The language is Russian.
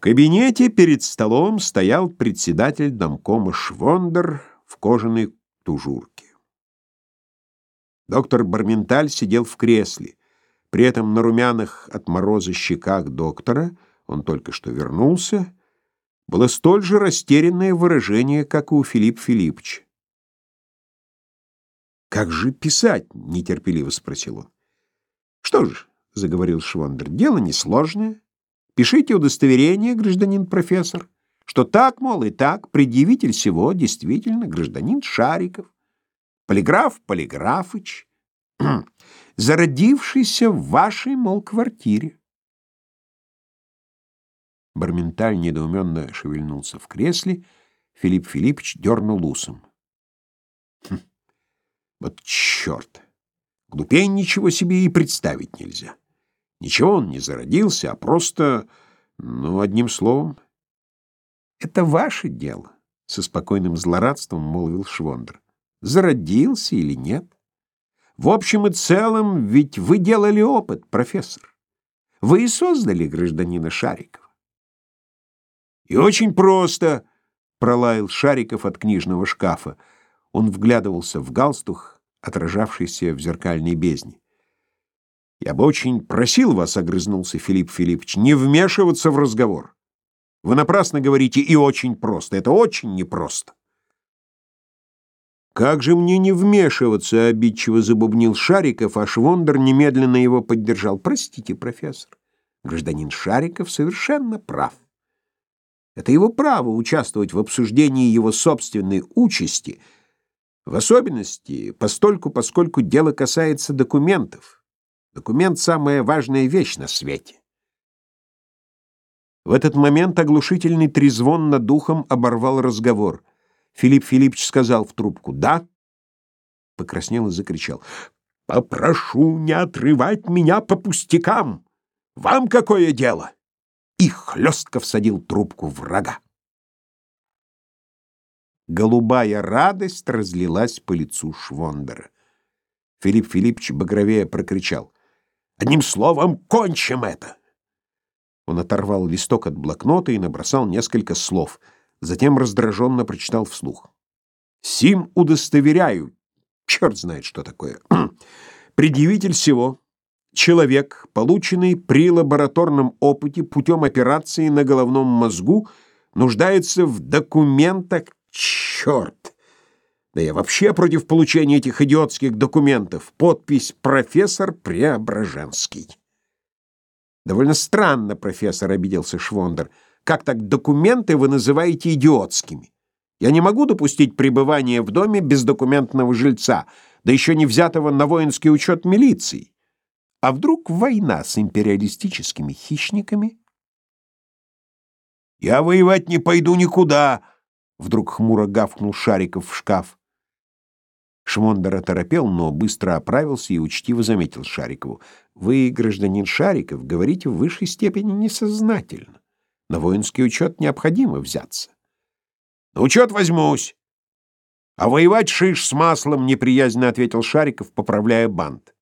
кабинете перед столом стоял председатель домкома Швондер в кожаной тужурке. Доктор Барменталь сидел в кресле. При этом на румяных от мороза щеках доктора, он только что вернулся, было столь же растерянное выражение, как и у Филиппа Филипповича. «Как же писать?» — нетерпеливо спросил он. «Что ж», — заговорил Швондер, — «дело несложное. Пишите удостоверение, гражданин профессор, что так, мол, и так, предъявитель всего действительно гражданин Шариков, полиграф Полиграфыч, зародившийся в вашей, мол, квартире. Барменталь недоуменно шевельнулся в кресле, Филипп Филиппович дернул усом. Хм, вот черт! Глупее ничего себе и представить нельзя. Ничего он не зародился, а просто, ну, одним словом. «Это ваше дело», — со спокойным злорадством молвил Швондер. «Зародился или нет? В общем и целом, ведь вы делали опыт, профессор. Вы и создали гражданина Шарикова». «И очень просто», — пролаял Шариков от книжного шкафа. Он вглядывался в галстух, отражавшийся в зеркальной бездне. Я бы очень просил вас, огрызнулся Филипп Филиппович, не вмешиваться в разговор. Вы напрасно говорите и очень просто. Это очень непросто. Как же мне не вмешиваться, обидчиво забубнил Шариков, а Швондер немедленно его поддержал. Простите, профессор. Гражданин Шариков совершенно прав. Это его право участвовать в обсуждении его собственной участи, в особенности постольку, поскольку дело касается документов. Документ — самая важная вещь на свете. В этот момент оглушительный трезвон над духом оборвал разговор. Филипп Филиппович сказал в трубку «Да». Покраснел и закричал «Попрошу не отрывать меня по пустякам! Вам какое дело?» И хлестко всадил трубку врага. Голубая радость разлилась по лицу Швондера. Филипп Филиппович багровея прокричал Одним словом, кончим это. Он оторвал листок от блокнота и набросал несколько слов, затем раздраженно прочитал вслух. Сим удостоверяю. Черт знает, что такое. Предъявитель всего человек, полученный при лабораторном опыте путем операции на головном мозгу, нуждается в документах. Черт! Да я вообще против получения этих идиотских документов. Подпись «Профессор Преображенский». Довольно странно, профессор, обиделся Швондер. Как так документы вы называете идиотскими? Я не могу допустить пребывания в доме бездокументного жильца, да еще не взятого на воинский учет милиции. А вдруг война с империалистическими хищниками? Я воевать не пойду никуда, вдруг хмуро гавкнул Шариков в шкаф. Шмондер оторопел, но быстро оправился и учтиво заметил Шарикову. «Вы, гражданин Шариков, говорите в высшей степени несознательно. На воинский учет необходимо взяться». «На учет возьмусь!» «А воевать шиш с маслом!» — неприязненно ответил Шариков, поправляя бант.